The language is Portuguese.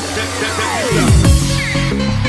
check, check,